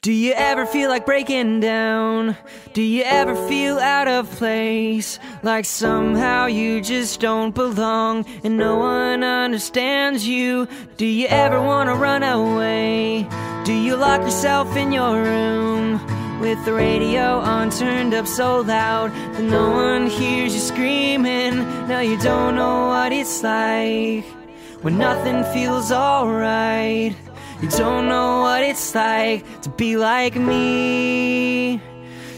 Do you ever feel like breaking down? Do you ever feel out of place? Like somehow you just don't belong and no one understands you? Do you ever want to run away? Do you lock yourself in your room? With the radio on turned up so loud that no one hears you screaming. Now you don't know what it's like when nothing feels alright. You don't know what it's like to be like me.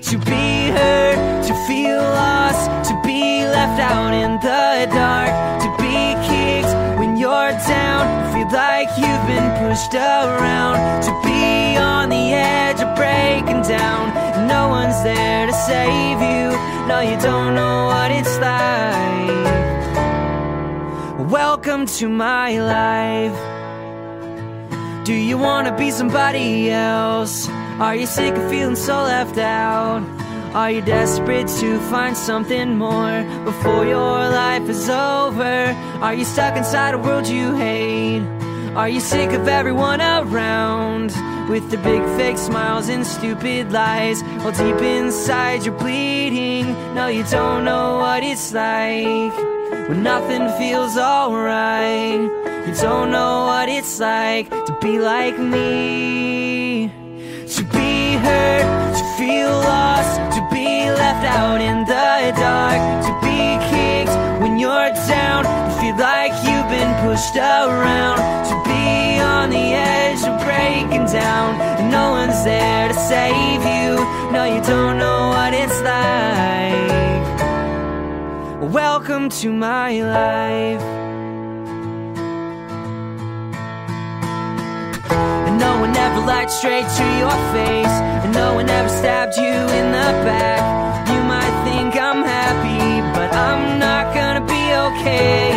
To be hurt, to feel lost, to be left out in the dark, to be kicked when you're down, feel like you've been pushed around, to be on the edge of breaking down, and no one's there to save you. No, you don't know what it's like. Welcome to my life. Do you wanna be somebody else? Are you sick of feeling so left out? Are you desperate to find something more before your life is over? Are you stuck inside a world you hate? Are you sick of everyone around with the big fake smiles and stupid lies? While deep inside you're bleeding, no, you don't know what it's like when nothing feels alright. You don't know what it's like to be like me. To be hurt, to feel lost, to be left out in the dark, to be kicked when you're down, to feel like you've been pushed around, to be on the edge of breaking down, and no one's there to save you. No, you don't know what it's Welcome to my life. And no one ever lied straight to your face. And no one ever stabbed you in the back. You might think I'm happy, but I'm not gonna be okay.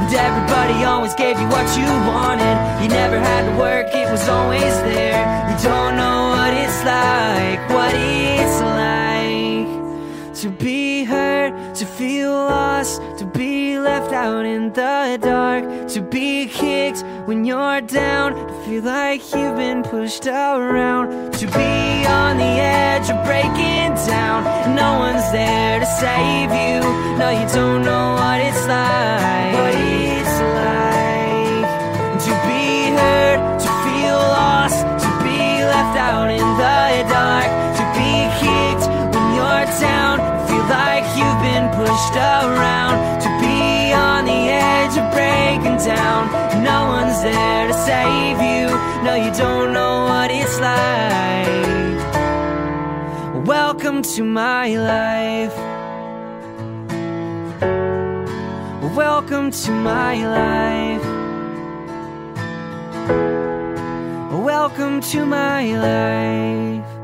And everybody always gave you what you wanted. You never had to work, it was always there. You don't know what it's like, what it's like to be to feel lost, to be left out in the dark, to be kicked when you're down, to feel like you've been pushed around, to be on the edge of breaking down. No one's there to save you. No, you don't know pushed around, to be on the edge of breaking down. No one's there to save you. No, you don't know what it's like. Welcome to my life. Welcome to my life. Welcome to my life.